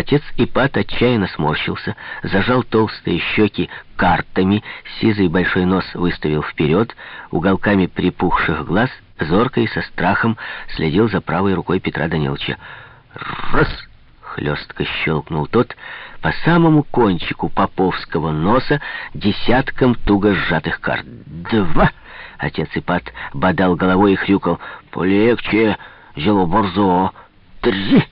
Отец Ипат отчаянно сморщился, зажал толстые щеки картами, сизый большой нос выставил вперед, уголками припухших глаз, зорко и со страхом следил за правой рукой Петра Даниловича. «Раз!» — хлестко щелкнул тот по самому кончику поповского носа десятком туго сжатых карт. «Два!» — отец Ипат бодал головой и хрюкал. «Полегче, зело борзо! Три!»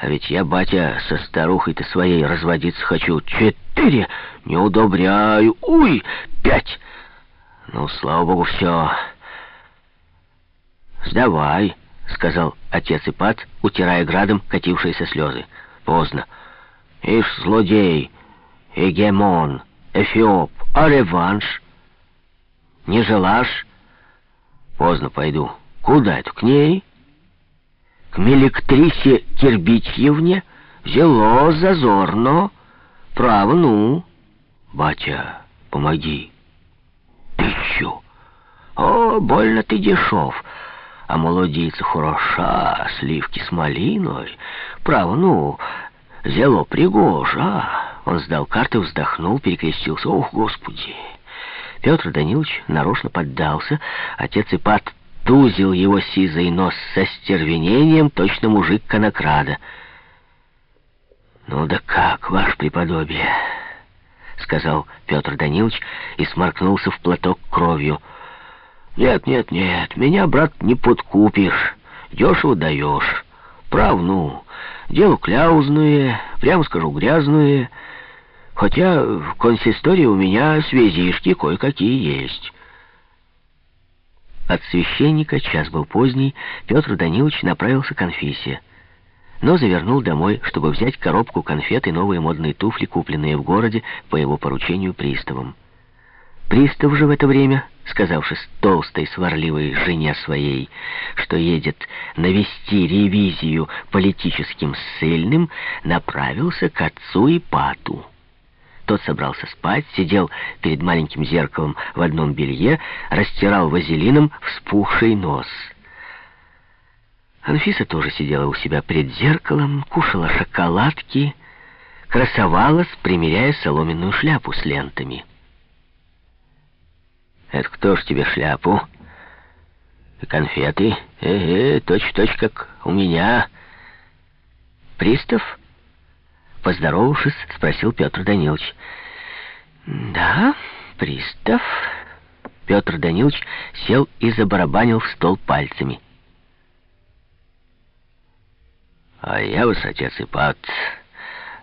А ведь я, батя, со старухой-то своей разводиться хочу. Четыре! Не удобряю. Уй! Пять! Ну, слава богу, все. Сдавай, сказал отец Ипат, утирая градом катившиеся слезы. Поздно. Ишь, злодей, эгемон, эфиоп, а реванш? Не желашь? Поздно пойду. Куда это? К ней? К мелектрисе Кирбичьевне взяло зазорно. Право, ну. Батя, помоги. Тысячу. О, больно ты дешев. А молодица хороша, сливки с малиной. Право, ну, зело пригожа. Он сдал карты, вздохнул, перекрестился. Ох, Господи! Петр Данилович нарочно поддался. Отец Ипат тузил его сизый нос со стервенением, точно мужик конокрада. «Ну да как, ваше преподобие?» — сказал Петр Данилович и сморкнулся в платок кровью. «Нет, нет, нет, меня, брат, не подкупишь, дешево даешь. Прав, ну, дело кляузное, прямо скажу, грязное, хотя в консистории у меня связишки кое-какие есть». От священника, час был поздний, Петр Данилович направился к Анфисе. Но завернул домой, чтобы взять коробку конфет и новые модные туфли, купленные в городе по его поручению приставом. Пристав же в это время, сказавшись толстой сварливой жене своей, что едет навести ревизию политическим ссыльным, направился к отцу и пату. Тот собрался спать, сидел перед маленьким зеркалом в одном белье, растирал вазелином вспухший нос. Анфиса тоже сидела у себя перед зеркалом, кушала шоколадки, красовалась, примеряя соломенную шляпу с лентами. «Это кто ж тебе шляпу?» «Конфеты? Э-э, точь-точь, как у меня». «Пристав?» Поздоровавшись, спросил Петр Данилович. «Да, пристав». Петр Данилович сел и забарабанил в стол пальцами. «А я вас, отец Ипат,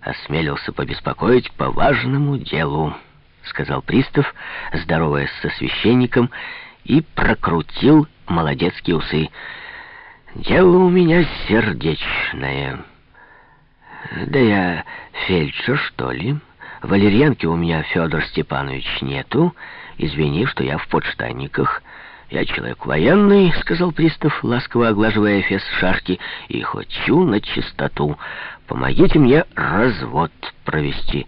осмелился побеспокоить по важному делу», — сказал пристав, здороваясь со священником, и прокрутил молодецкие усы. «Дело у меня сердечное». Да я фельдшер, что ли? Валерьянки у меня, Федор Степанович, нету. Извини, что я в подштанниках. Я человек военный, сказал пристав, ласково оглаживая эфес шашки, и хочу на чистоту. Помогите мне развод провести.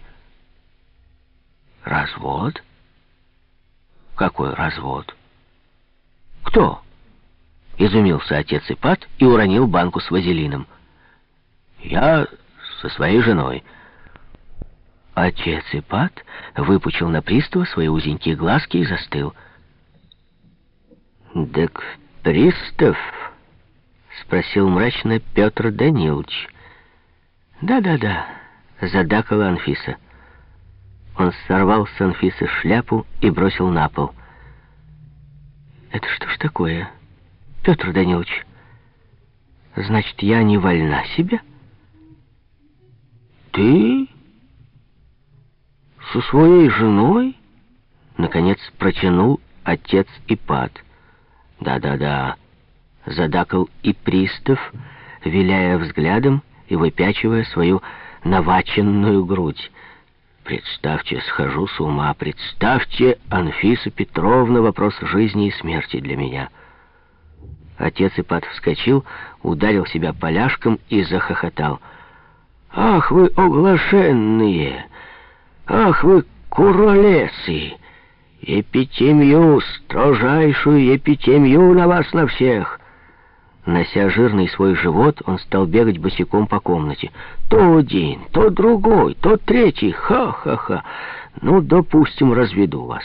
Развод? Какой развод? Кто? Изумился отец Ипат и уронил банку с вазелином. Я со своей женой. Отец Ипат выпучил на пристава свои узенькие глазки и застыл. «Так пристав?» — спросил мрачно Петр Данилович. «Да-да-да», — задакала Анфиса. Он сорвал с Анфисы шляпу и бросил на пол. «Это что ж такое, Петр Данилович? Значит, я не вольна себе?» «Ты? Со своей женой?» Наконец протянул отец Ипат. «Да-да-да», — задакал и пристав, виляя взглядом и выпячивая свою наваченную грудь. «Представьте, схожу с ума, представьте, Анфиса Петровна, вопрос жизни и смерти для меня». Отец Ипат вскочил, ударил себя поляшком и захохотал — Ах вы оглашенные! Ах вы куролесы! Епитемью, строжайшую епитемью на вас на всех! Нося жирный свой живот, он стал бегать босиком по комнате. То один, то другой, то третий. Ха-ха-ха. Ну, допустим, разведу вас.